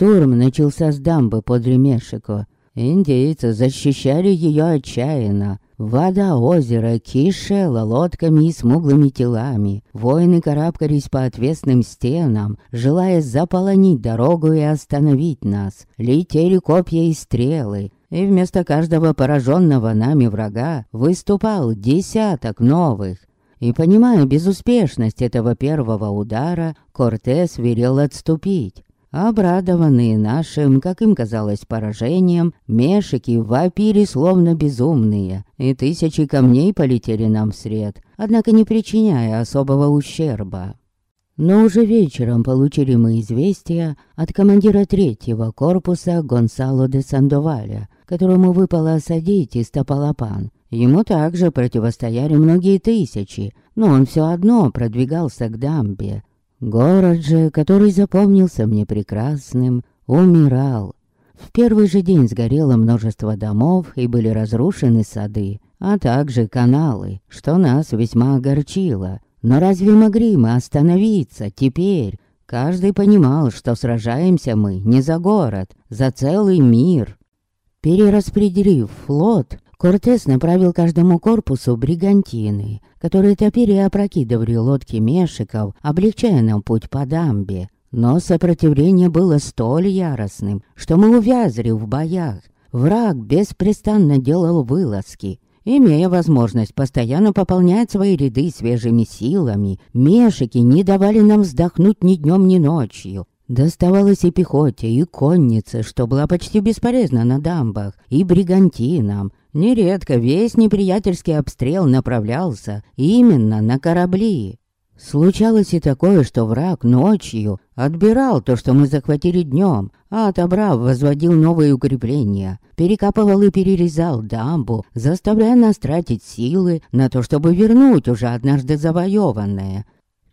Штурм начался с дамбы под Ремешико. Индейцы защищали ее отчаянно. Вода озера кишела лодками и смуглыми телами. Воины карабкались по отвесным стенам, желая заполонить дорогу и остановить нас. Летели копья и стрелы, и вместо каждого пораженного нами врага выступал десяток новых. И понимая безуспешность этого первого удара, Кортес велел отступить. Обрадованные нашим, как им казалось, поражением, мешики вопили словно безумные, и тысячи камней полетели нам вслед, однако не причиняя особого ущерба. Но уже вечером получили мы известие от командира третьего корпуса Гонсало де Сандоваля, которому выпало осадить из Топалапан. Ему также противостояли многие тысячи, но он все одно продвигался к дамбе, Город же, который запомнился мне прекрасным, умирал. В первый же день сгорело множество домов и были разрушены сады, а также каналы, что нас весьма огорчило. Но разве могли мы остановиться теперь? Каждый понимал, что сражаемся мы не за город, за целый мир. Перераспределив флот, Кортес направил каждому корпусу бригантины, которые топили и опрокидывали лодки мешиков, облегчая нам путь по дамбе. Но сопротивление было столь яростным, что мы увязли в боях. Враг беспрестанно делал вылазки. Имея возможность постоянно пополнять свои ряды свежими силами, мешики не давали нам вздохнуть ни днем, ни ночью. Доставалось и пехоте, и коннице, что была почти бесполезна на дамбах, и бригантинам, Нередко весь неприятельский обстрел направлялся именно на корабли. Случалось и такое, что враг ночью отбирал то, что мы захватили днем, а отобрав, возводил новые укрепления, перекапывал и перерезал дамбу, заставляя нас тратить силы на то, чтобы вернуть уже однажды завоеванное.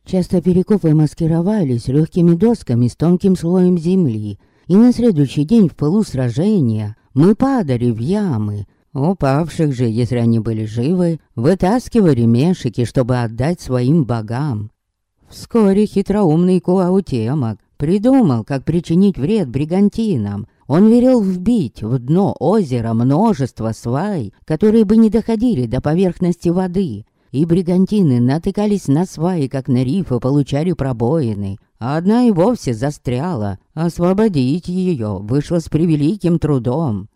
Часто перекопы маскировались легкими досками с тонким слоем земли, и на следующий день в полу сражения мы падали в ямы, Упавших же, если они были живы, вытаскивали мешики, чтобы отдать своим богам. Вскоре хитроумный Куаутемок придумал, как причинить вред бригантинам. Он велел вбить в дно озера множество свай, которые бы не доходили до поверхности воды. И бригантины натыкались на сваи, как на рифы, получали пробоины. А одна и вовсе застряла. Освободить ее вышло с превеликим трудом.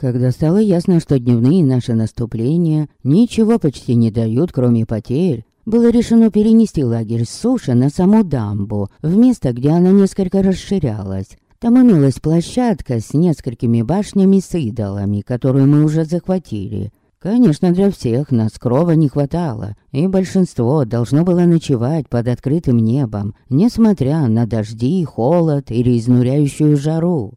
Когда стало ясно, что дневные наши наступления ничего почти не дают, кроме потерь, было решено перенести лагерь с суши на саму дамбу, в место, где она несколько расширялась. Там имелась площадка с несколькими башнями с идолами, которую мы уже захватили. Конечно, для всех нас крова не хватало, и большинство должно было ночевать под открытым небом, несмотря на дожди, холод или изнуряющую жару.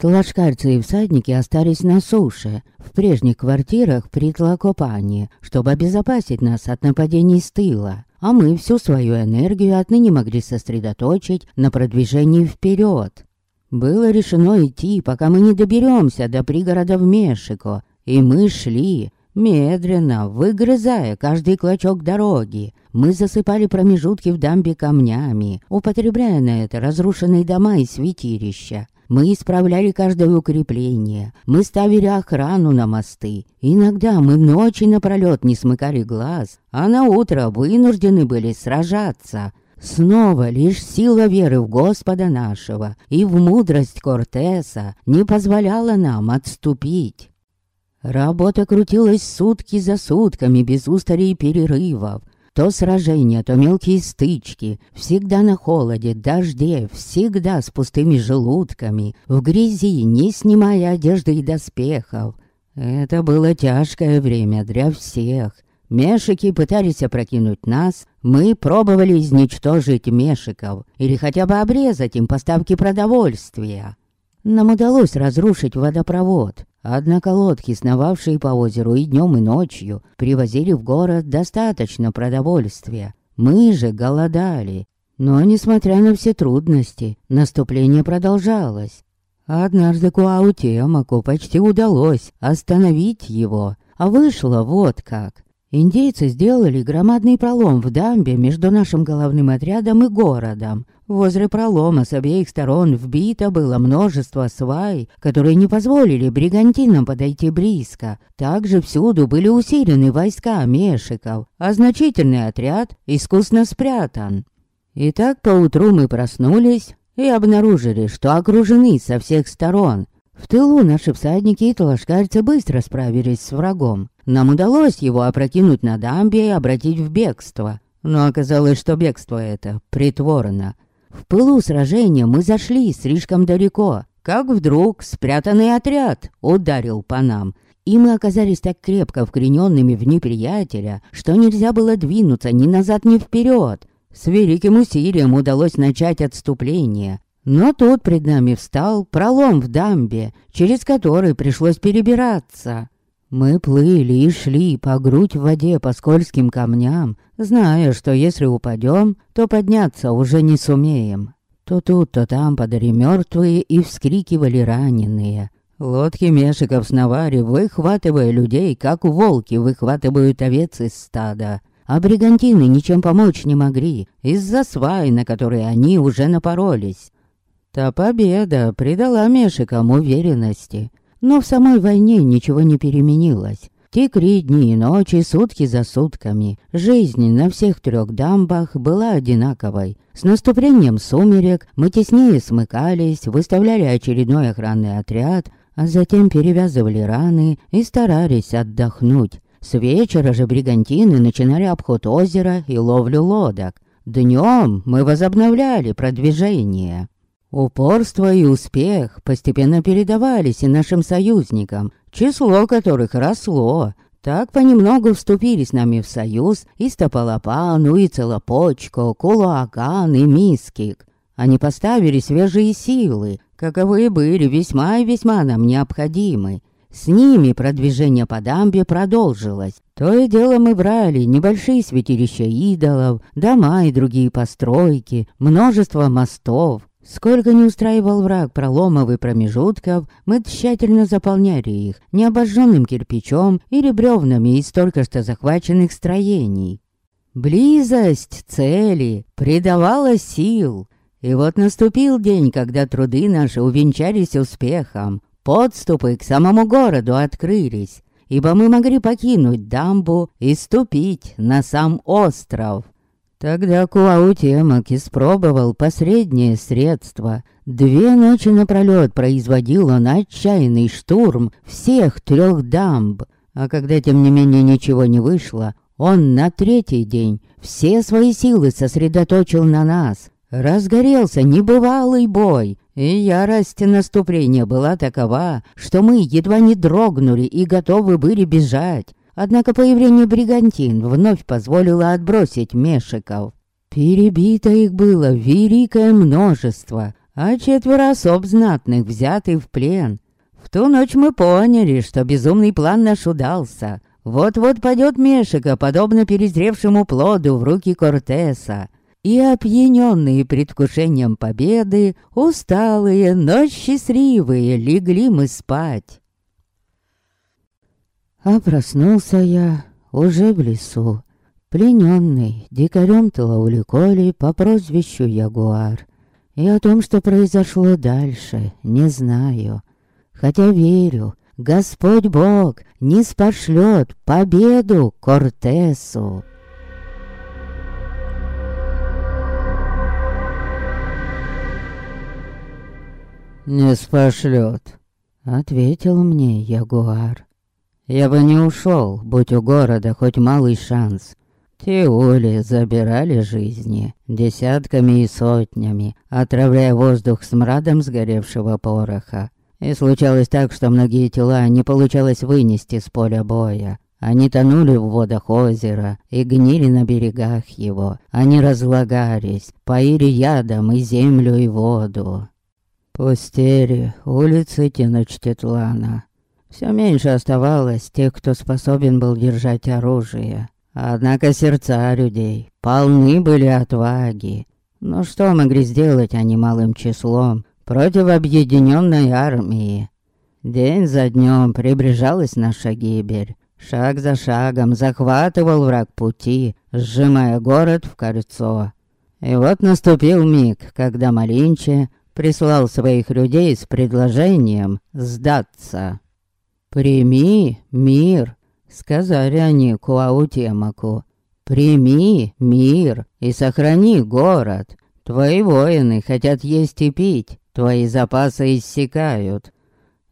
Тлашкарцы и всадники остались на суше, в прежних квартирах при Тлакопане, чтобы обезопасить нас от нападений с тыла, а мы всю свою энергию отныне могли сосредоточить на продвижении вперед. Было решено идти, пока мы не доберемся до пригорода в Мешико, и мы шли, медленно, выгрызая каждый клочок дороги. Мы засыпали промежутки в дамбе камнями, употребляя на это разрушенные дома и святилища. Мы исправляли каждое укрепление, мы ставили охрану на мосты. Иногда мы ночи напролет не смыкали глаз, а на утро вынуждены были сражаться. Снова лишь сила веры в Господа нашего и в мудрость Кортеса не позволяла нам отступить. Работа крутилась сутки за сутками без устали и перерывов. То сражения, то мелкие стычки, всегда на холоде, дожде, всегда с пустыми желудками, в грязи, не снимая одежды и доспехов. Это было тяжкое время для всех. Мешики пытались опрокинуть нас, мы пробовали изничтожить мешиков или хотя бы обрезать им поставки продовольствия. Нам удалось разрушить водопровод, Однако лодки, сновавшие по озеру и днем, и ночью, привозили в город достаточно продовольствия. Мы же голодали. Но, несмотря на все трудности, наступление продолжалось. Однажды Куаутемаку почти удалось остановить его, а вышло вот как. Индейцы сделали громадный пролом в дамбе между нашим головным отрядом и городом. Возле пролома с обеих сторон вбито было множество свай, которые не позволили бригантинам подойти близко. Также всюду были усилены войска мешиков, а значительный отряд искусно спрятан. Итак, поутру мы проснулись и обнаружили, что окружены со всех сторон. В тылу наши всадники и талашкарцы быстро справились с врагом. Нам удалось его опрокинуть на дамбе и обратить в бегство. Но оказалось, что бегство это притворно. В пылу сражения мы зашли слишком далеко, как вдруг спрятанный отряд ударил по нам. И мы оказались так крепко вкорененными в неприятеля, что нельзя было двинуться ни назад, ни вперед. С великим усилием удалось начать отступление, но тут пред нами встал пролом в дамбе, через который пришлось перебираться. Мы плыли и шли по грудь в воде по скользким камням, зная, что если упадем, то подняться уже не сумеем. То тут, то там подали мертвые и вскрикивали раненые. Лодки Мешиков сновали, выхватывая людей, как волки выхватывают овец из стада. А бригантины ничем помочь не могли, из-за свай, на которые они уже напоролись. Та победа придала Мешикам уверенности. Но в самой войне ничего не переменилось. Текли дни и ночи, сутки за сутками. Жизнь на всех трех дамбах была одинаковой. С наступлением сумерек мы теснее смыкались, выставляли очередной охранный отряд, а затем перевязывали раны и старались отдохнуть. С вечера же бригантины начинали обход озера и ловлю лодок. Днем мы возобновляли продвижение. Упорство и успех постепенно передавались и нашим союзникам, число которых росло. Так понемногу вступили с нами в союз и Стопалапан, и Целопочко, Кулуакан и Мискик. Они поставили свежие силы, каковые были весьма и весьма нам необходимы. С ними продвижение по дамбе продолжилось. То и дело мы брали небольшие святилища идолов, дома и другие постройки, множество мостов, Сколько не устраивал враг проломов и промежутков, мы тщательно заполняли их необожженным кирпичом или бревнами из только что захваченных строений. Близость цели придавала сил. И вот наступил день, когда труды наши увенчались успехом. Подступы к самому городу открылись, ибо мы могли покинуть дамбу и ступить на сам остров. Тогда Куаутемок испробовал посреднее средство. Две ночи напролёт производил он отчаянный штурм всех трех дамб. А когда тем не менее ничего не вышло, он на третий день все свои силы сосредоточил на нас. Разгорелся небывалый бой, и ярость наступления была такова, что мы едва не дрогнули и готовы были бежать. Однако появление бригантин вновь позволило отбросить мешиков. Перебито их было великое множество, а четверо особ знатных взяты в плен. В ту ночь мы поняли, что безумный план наш удался. Вот-вот падет Мешика, подобно перезревшему плоду в руки Кортеса. И опьяненные предвкушением победы, усталые, но счастливые, легли мы спать. А проснулся я уже в лесу, плененный дикарем Талауликоли по прозвищу Ягуар. И о том, что произошло дальше, не знаю. Хотя верю, Господь Бог не спошлет победу Кортесу. «Не спошлет», — ответил мне Ягуар. Я бы не ушел, будь у города хоть малый шанс. Те ули забирали жизни десятками и сотнями, отравляя воздух смрадом сгоревшего пороха. И случалось так, что многие тела не получалось вынести с поля боя. Они тонули в водах озера и гнили на берегах его. Они разлагались, поили ядом и землю, и воду. Пустели улицы Теночтетлана. Все меньше оставалось тех, кто способен был держать оружие. Однако сердца людей полны были отваги. Но что могли сделать они малым числом против объединенной армии? День за днем приближалась наша гибель. Шаг за шагом захватывал враг пути, сжимая город в кольцо. И вот наступил миг, когда Малинче прислал своих людей с предложением сдаться. «Прими мир», — сказали они Куаутемаку. «Прими мир и сохрани город. Твои воины хотят есть и пить, твои запасы иссякают».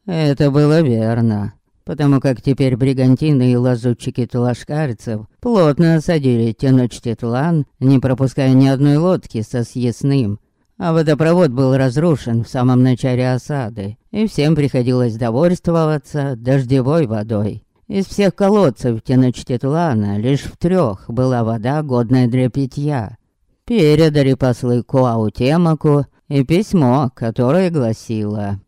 Это было верно потому как теперь бригантины и лазутчики талашкарцев плотно осадили Теночтитлан, не пропуская ни одной лодки со съестным. А водопровод был разрушен в самом начале осады, и всем приходилось довольствоваться дождевой водой. Из всех колодцев Теночтитлана лишь в трех была вода, годная для питья. Передали послы Куаутемаку и письмо, которое гласило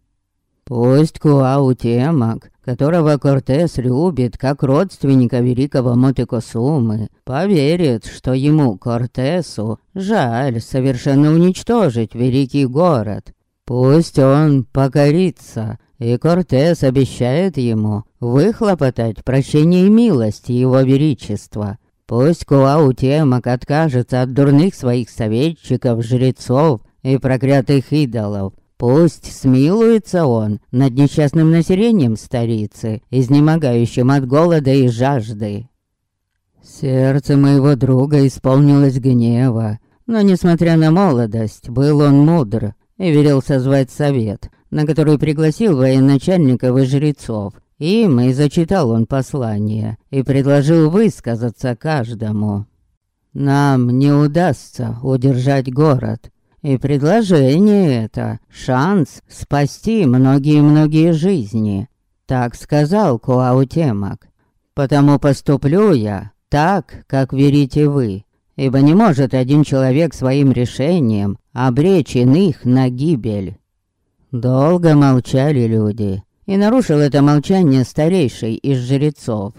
«Пусть Куаутемак которого Кортес любит как родственника великого Мотекосумы, поверит, что ему, Кортесу, жаль совершенно уничтожить великий город. Пусть он покорится, и Кортес обещает ему выхлопотать прощение и милость его величества. Пусть Куаутемак откажется от дурных своих советчиков, жрецов и проклятых идолов, Пусть смилуется он над несчастным населением столицы, изнемогающим от голода и жажды. Сердце моего друга исполнилось гнева, но, несмотря на молодость, был он мудр и велел созвать совет, на который пригласил военачальников и жрецов. Им и зачитал он послание и предложил высказаться каждому. «Нам не удастся удержать город», и предложение это — шанс спасти многие-многие жизни. Так сказал Куаутемак. Потому поступлю я так, как верите вы. Ибо не может один человек своим решением обречь иных на гибель. Долго молчали люди, и нарушил это молчание старейший из жрецов.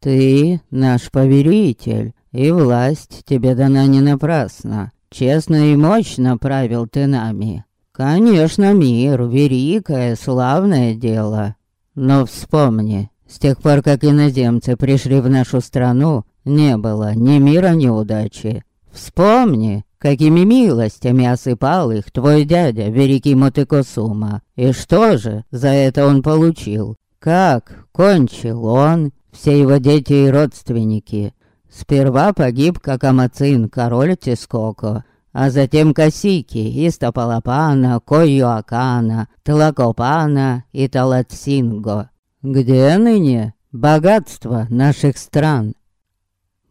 «Ты наш повелитель, и власть тебе дана не напрасно. Честно и мощно правил ты нами. Конечно, мир — великое, славное дело. Но вспомни, с тех пор, как иноземцы пришли в нашу страну, не было ни мира, ни удачи. Вспомни, какими милостями осыпал их твой дядя, великий Мотыкосума. И что же за это он получил? Как кончил он, все его дети и родственники? Сперва погиб Какамацин, король Тискоко, а затем Косики, Истапалапана, Койоакана, Тлакопана и Талатсинго. Где ныне богатство наших стран?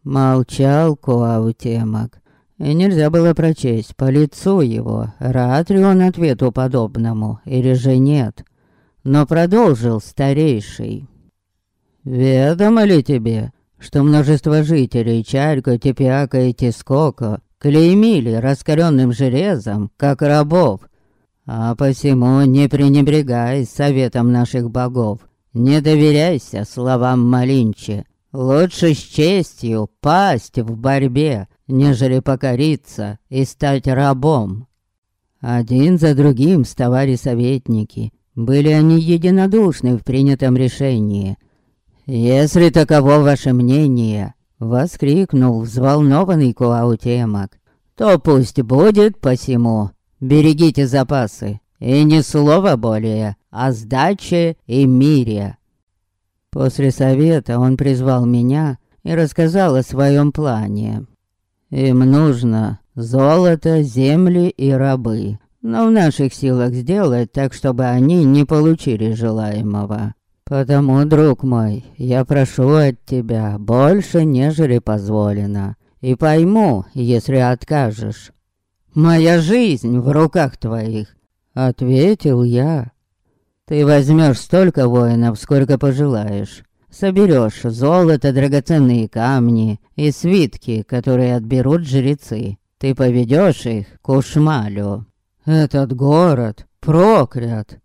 Молчал Куаутемак, и нельзя было прочесть по лицу его, рад ли он ответу подобному или же нет. Но продолжил старейший. «Ведомо ли тебе, что множество жителей Чарько, Тепиака и Тискоко клеймили раскаленным железом, как рабов. А посему не пренебрегай советом наших богов, не доверяйся словам Малинчи. Лучше с честью пасть в борьбе, нежели покориться и стать рабом. Один за другим вставали советники. Были они единодушны в принятом решении. «Если таково ваше мнение», — воскликнул взволнованный Куаутемак, «то пусть будет посему. Берегите запасы, и ни слова более о сдаче и мире». После совета он призвал меня и рассказал о своем плане. Им нужно золото, земли и рабы, но в наших силах сделать так, чтобы они не получили желаемого. Потому, друг мой, я прошу от тебя больше, нежели позволено. И пойму, если откажешь. Моя жизнь в руках твоих, ответил я. Ты возьмешь столько воинов, сколько пожелаешь. Соберешь золото, драгоценные камни и свитки, которые отберут жрецы. Ты поведешь их к Ушмалю. Этот город проклят.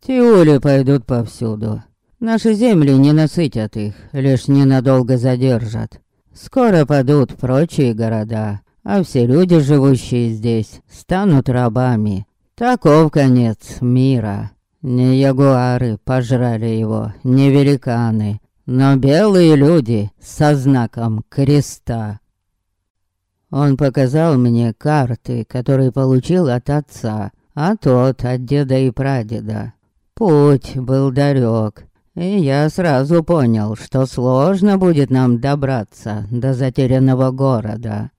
Тиули пойдут повсюду. Наши земли не насытят их, лишь ненадолго задержат. Скоро падут прочие города, а все люди, живущие здесь, станут рабами. Таков конец мира. Не ягуары пожрали его, не великаны, но белые люди со знаком креста. Он показал мне карты, которые получил от отца, а тот от деда и прадеда. Путь был далек, и я сразу понял, что сложно будет нам добраться до затерянного города.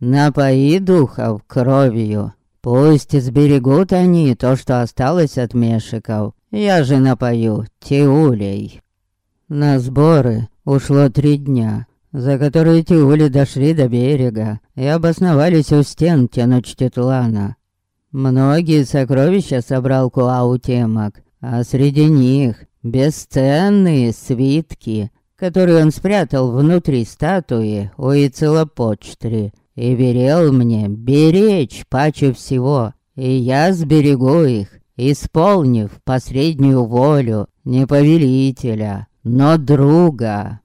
Напои духов кровью, пусть сберегут они то, что осталось от мешиков. Я же напою тиулей. На сборы ушло три дня, за которые тиули дошли до берега и обосновались у стен Тяночтетлана. Многие сокровища собрал Куаутемак, а среди них бесценные свитки, которые он спрятал внутри статуи у Ицелопочтри и верил мне беречь паче всего, и я сберегу их, исполнив последнюю волю не повелителя, но друга.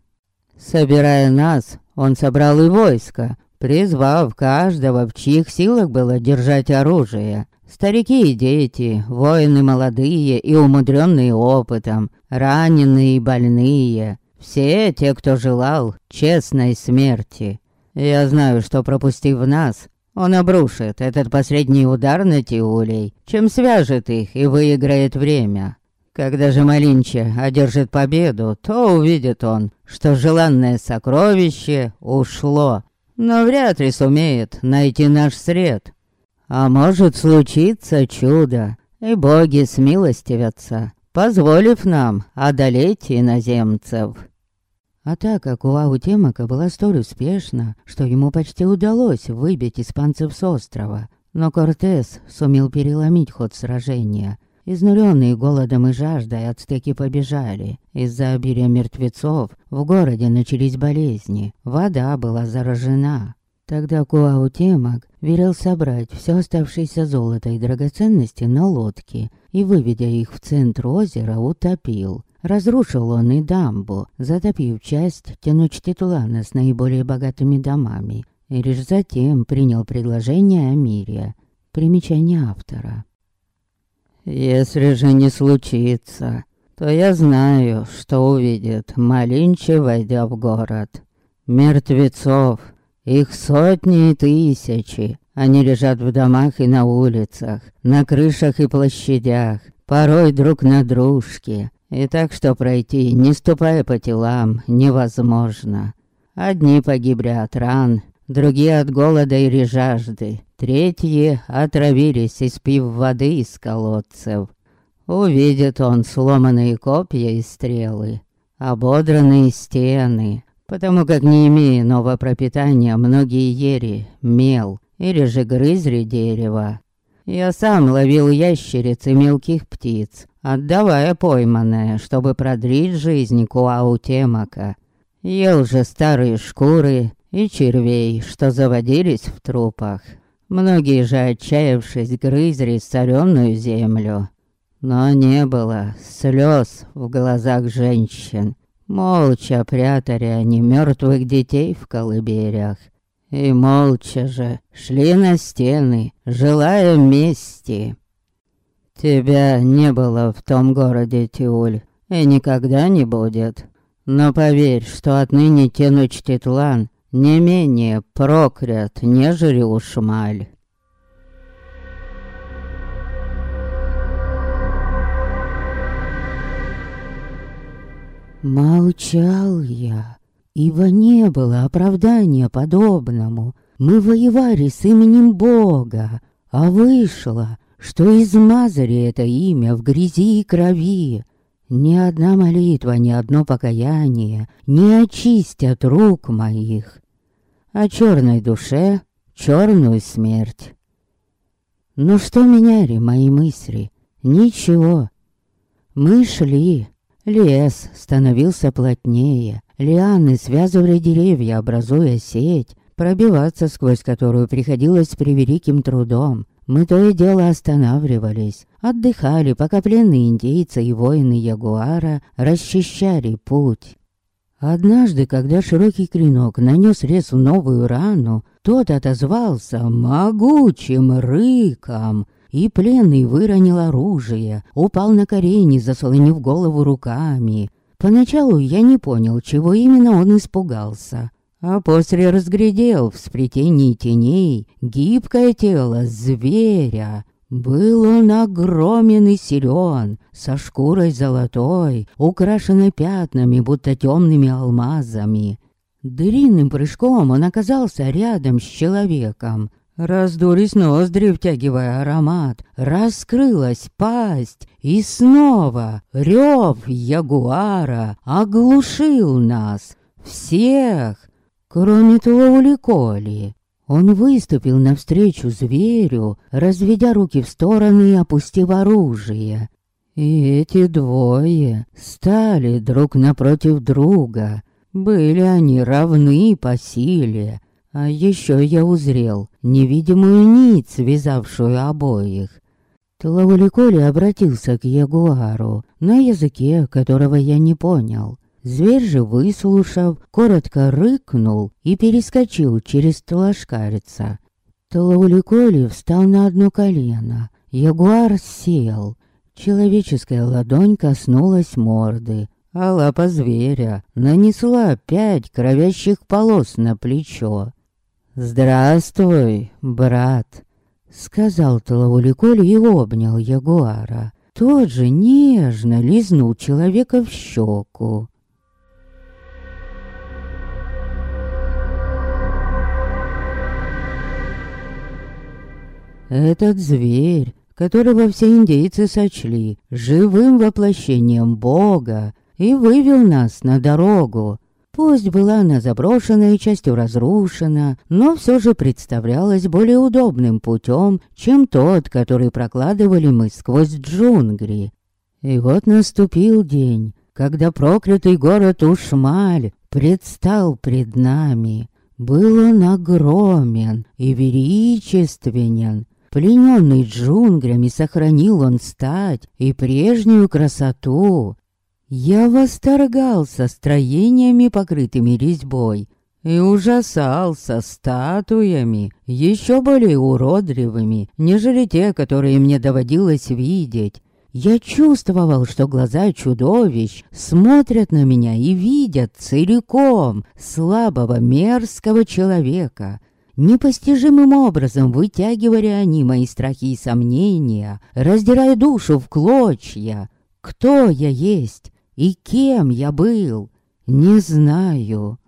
Собирая нас, он собрал и войско, призвав каждого, в чьих силах было держать оружие. Старики и дети, воины молодые и умудренные опытом, раненые и больные, все те, кто желал честной смерти. Я знаю, что пропустив нас, он обрушит этот последний удар на Тиулей, чем свяжет их и выиграет время. Когда же Малинча одержит победу, то увидит он, что желанное сокровище ушло, но вряд ли сумеет найти наш след. А может случиться чудо, и боги смилостивятся, позволив нам одолеть иноземцев. Атака Куаутемака была столь успешна, что ему почти удалось выбить испанцев с острова. Но Кортес сумел переломить ход сражения, Изнуренные голодом и жаждой ацтеки побежали. Из-за обилия мертвецов в городе начались болезни. Вода была заражена. Тогда Куаутемак велел собрать все оставшееся золото и драгоценности на лодке и, выведя их в центр озера, утопил. Разрушил он и дамбу, затопив часть Тянучтитлана с наиболее богатыми домами. И лишь затем принял предложение о мире. Примечание автора. Если же не случится, то я знаю, что увидит Малинчи, войдя в город. Мертвецов, их сотни и тысячи. Они лежат в домах и на улицах, на крышах и площадях, порой друг на дружке. И так что пройти, не ступая по телам, невозможно. Одни погибли от ран, другие от голода или жажды, третьи отравились, испив воды из колодцев. Увидит он сломанные копья и стрелы, ободранные стены, потому как не имея нового пропитания, многие ери, мел или же грызли дерево. Я сам ловил ящериц и мелких птиц, отдавая пойманное, чтобы продлить жизнь Куаутемака. Ел же старые шкуры и червей, что заводились в трупах. Многие же, отчаявшись, грызли соленую землю. Но не было слез в глазах женщин. Молча прятали они мертвых детей в колыбелях. И молча же шли на стены, желая мести. Тебя не было в том городе, Тиуль, и никогда не будет. Но поверь, что отныне Тенучтитлан не менее проклят, нежели ушмаль. Молчал я, ибо не было оправдания подобному. Мы воевали с именем Бога, а вышло, что измазали это имя в грязи и крови. Ни одна молитва, ни одно покаяние не очистят рук моих о черной душе черную смерть. Но что меняли мои мысли? Ничего. Мы шли. Лес становился плотнее. Лианы связывали деревья, образуя сеть, пробиваться сквозь которую приходилось с превеликим трудом. Мы то и дело останавливались, отдыхали, пока пленные индейцы и воины Ягуара расчищали путь. Однажды, когда широкий клинок нанес резу новую рану, тот отозвался могучим рыком, и пленный выронил оружие, упал на колени, заслонив голову руками. Поначалу я не понял, чего именно он испугался, а после разглядел в сплетении теней гибкое тело зверя. Был он огромен и силен, со шкурой золотой, украшенной пятнами, будто темными алмазами. Длинным прыжком он оказался рядом с человеком. Раздулись ноздри, втягивая аромат. Раскрылась пасть. И снова рев ягуара оглушил нас. Всех, кроме Тлоули Коли. Он выступил навстречу зверю, разведя руки в стороны и опустив оружие. И эти двое стали друг напротив друга. Были они равны по силе. А еще я узрел невидимую нить, связавшую обоих. Тлауликоли обратился к ягуару на языке, которого я не понял. Зверь же, выслушав, коротко рыкнул и перескочил через тлашкарица. Тлауликоли встал на одно колено. Ягуар сел. Человеческая ладонь коснулась морды, а лапа зверя нанесла пять кровящих полос на плечо. «Здравствуй, брат», — сказал Талауликоль и обнял Ягуара. Тот же нежно лизнул человека в щеку. Этот зверь, которого все индейцы сочли живым воплощением Бога, и вывел нас на дорогу, Пусть была она заброшена и частью разрушена, но все же представлялась более удобным путем, чем тот, который прокладывали мы сквозь джунгли. И вот наступил день, когда проклятый город Ушмаль предстал пред нами. Был он огромен и величественен. Плененный джунглями сохранил он стать и прежнюю красоту, я восторгался строениями, покрытыми резьбой, и ужасался статуями, еще более уродливыми, нежели те, которые мне доводилось видеть. Я чувствовал, что глаза чудовищ смотрят на меня и видят целиком слабого мерзкого человека. Непостижимым образом вытягивали они мои страхи и сомнения, раздирая душу в клочья. Кто я есть? И кем я был, не знаю.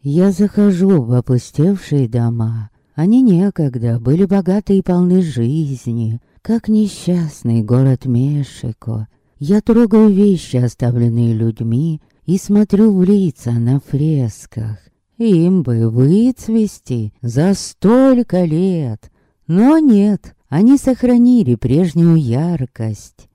Я захожу в опустевшие дома. Они некогда были богаты и полны жизни, как несчастный город Мешико. Я трогаю вещи, оставленные людьми, и смотрю в лица на фресках. Им бы выцвести за столько лет. Но нет, они сохранили прежнюю яркость.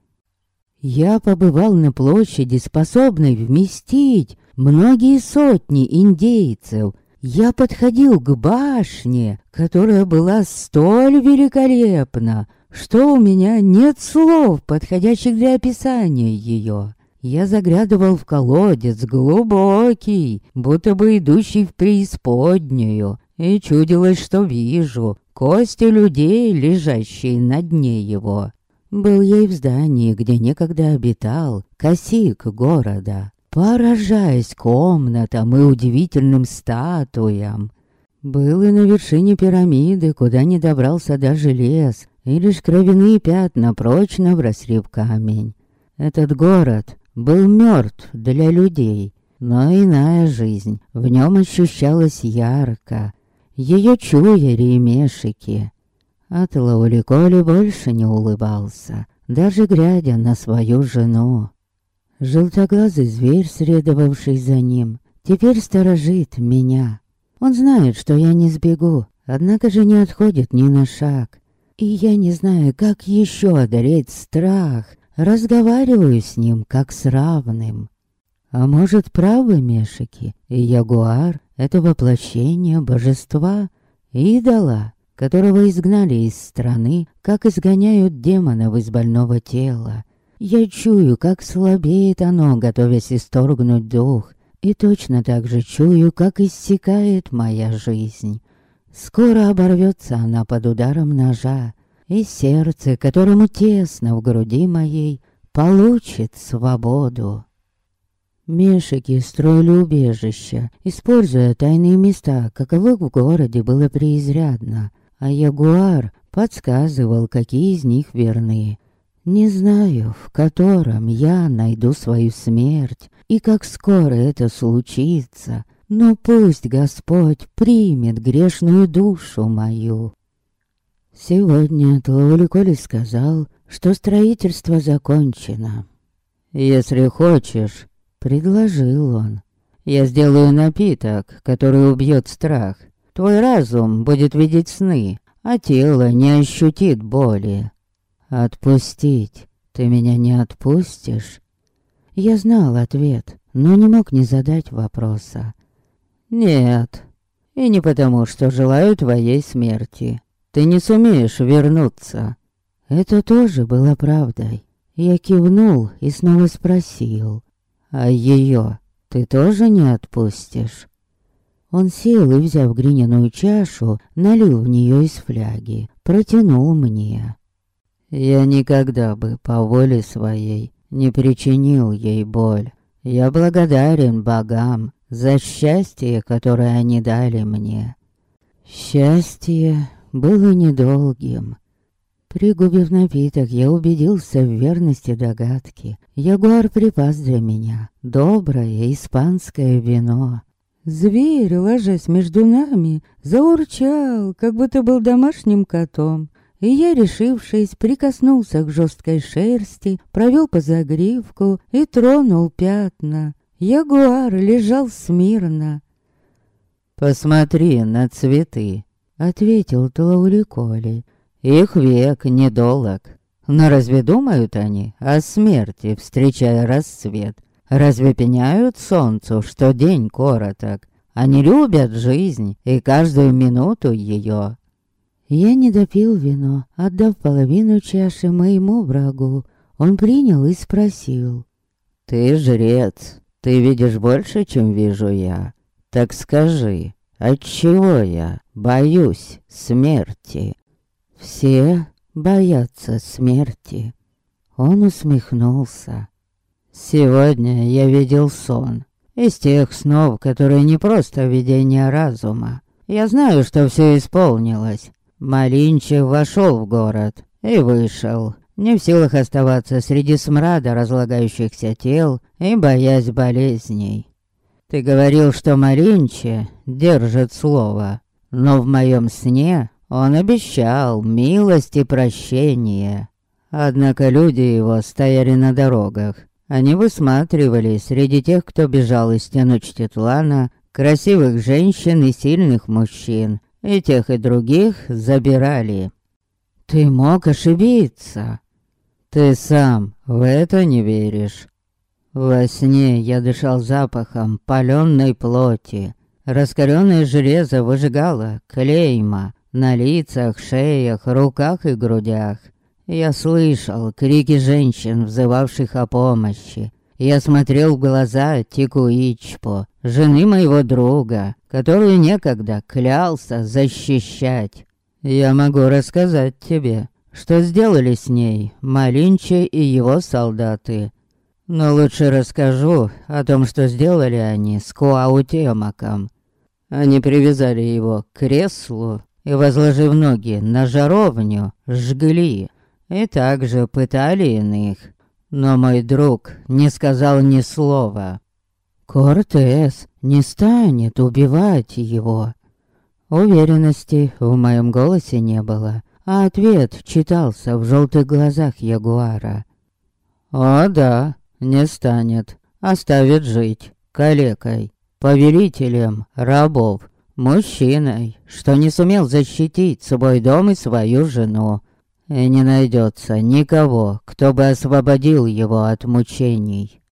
Я побывал на площади, способной вместить многие сотни индейцев. Я подходил к башне, которая была столь великолепна, что у меня нет слов, подходящих для описания ее. Я заглядывал в колодец глубокий, будто бы идущий в преисподнюю, и чудилось, что вижу кости людей, лежащие на дне его. Был и в здании, где некогда обитал косик города, поражаясь комнатам и удивительным статуям. Был и на вершине пирамиды, куда не добрался даже лес, и лишь кровяные пятна прочно вросли в камень. Этот город был мертв для людей, но иная жизнь в нем ощущалась ярко. Ее чуяли и от Лауликоли больше не улыбался, даже глядя на свою жену. Желтоглазый зверь, следовавший за ним, теперь сторожит меня. Он знает, что я не сбегу, однако же не отходит ни на шаг. И я не знаю, как еще одолеть страх. Разговариваю с ним, как с равным. А может, правы Мешики, и Ягуар — это воплощение божества, идола, которого изгнали из страны, как изгоняют демонов из больного тела. Я чую, как слабеет оно, готовясь исторгнуть дух, и точно так же чую, как иссякает моя жизнь. Скоро оборвется она под ударом ножа, и сердце, которому тесно в груди моей, получит свободу. Мешики строили убежища, используя тайные места, каковых в городе было преизрядно, а Ягуар подсказывал, какие из них верны. Не знаю, в котором я найду свою смерть и как скоро это случится, но пусть Господь примет грешную душу мою. Сегодня Тлауликоли сказал, что строительство закончено. «Если хочешь, Предложил он. Я сделаю напиток, который убьет страх. Твой разум будет видеть сны, а тело не ощутит боли. Отпустить? Ты меня не отпустишь? Я знал ответ, но не мог не задать вопроса. Нет, и не потому, что желаю твоей смерти. Ты не сумеешь вернуться. Это тоже было правдой. Я кивнул и снова спросил. А ее ты тоже не отпустишь?» Он сел и, взяв глиняную чашу, налил в нее из фляги, протянул мне. Я никогда бы по воле своей не причинил ей боль. Я благодарен богам за счастье, которое они дали мне. Счастье было недолгим. Пригубив напиток, я убедился в верности догадки. Ягуар припас для меня доброе испанское вино. Зверь, ложась между нами, заурчал, как будто был домашним котом. И я, решившись, прикоснулся к жесткой шерсти, провел по загривку и тронул пятна. Ягуар лежал смирно. «Посмотри на цветы», — ответил Тлауликоли. Их век недолог. Но разве думают они о смерти, встречая рассвет? Разве пеняют солнцу, что день короток? Они любят жизнь и каждую минуту ее. Я не допил вино, отдав половину чаши моему врагу. Он принял и спросил. «Ты жрец, ты видишь больше, чем вижу я. Так скажи, отчего я боюсь смерти?» Все боятся смерти. Он усмехнулся. Сегодня я видел сон. Из тех снов, которые не просто видение разума. Я знаю, что все исполнилось. Малинчик вошел в город и вышел, не в силах оставаться среди смрада разлагающихся тел и боясь болезней. Ты говорил, что Маринче держит слово, но в моем сне он обещал милость и прощение. Однако люди его стояли на дорогах. Они высматривали среди тех, кто бежал из Теночтитлана, красивых женщин и сильных мужчин. И тех, и других забирали. Ты мог ошибиться. Ты сам в это не веришь. Во сне я дышал запахом паленой плоти. Раскаленное железо выжигало клейма, на лицах, шеях, руках и грудях. Я слышал крики женщин, взывавших о помощи. Я смотрел в глаза Тикуичпо, жены моего друга, которую некогда клялся защищать. Я могу рассказать тебе, что сделали с ней Малинче и его солдаты. Но лучше расскажу о том, что сделали они с Куаутемаком. Они привязали его к креслу и, возложив ноги на жаровню, жгли. И также пытали иных. Но мой друг не сказал ни слова. Кортес не станет убивать его. Уверенности в моем голосе не было, а ответ читался в желтых глазах Ягуара. «О да, не станет. Оставит жить, калекой, повелителем рабов, Мужчиной, что не сумел защитить свой дом и свою жену. И не найдется никого, кто бы освободил его от мучений.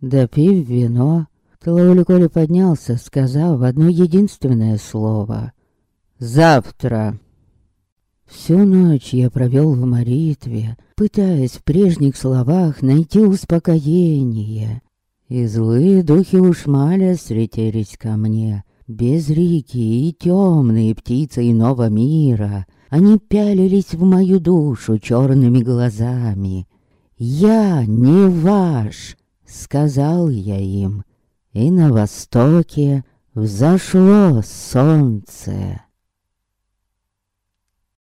Допив вино, Тлауликоли поднялся, сказав одно единственное слово. «Завтра!» Всю ночь я провел в молитве, пытаясь в прежних словах найти успокоение. И злые духи Ушмаля слетелись ко мне, без и темные птицы иного мира, они пялились в мою душу черными глазами. «Я не ваш!» Сказал я им, и на востоке взошло солнце.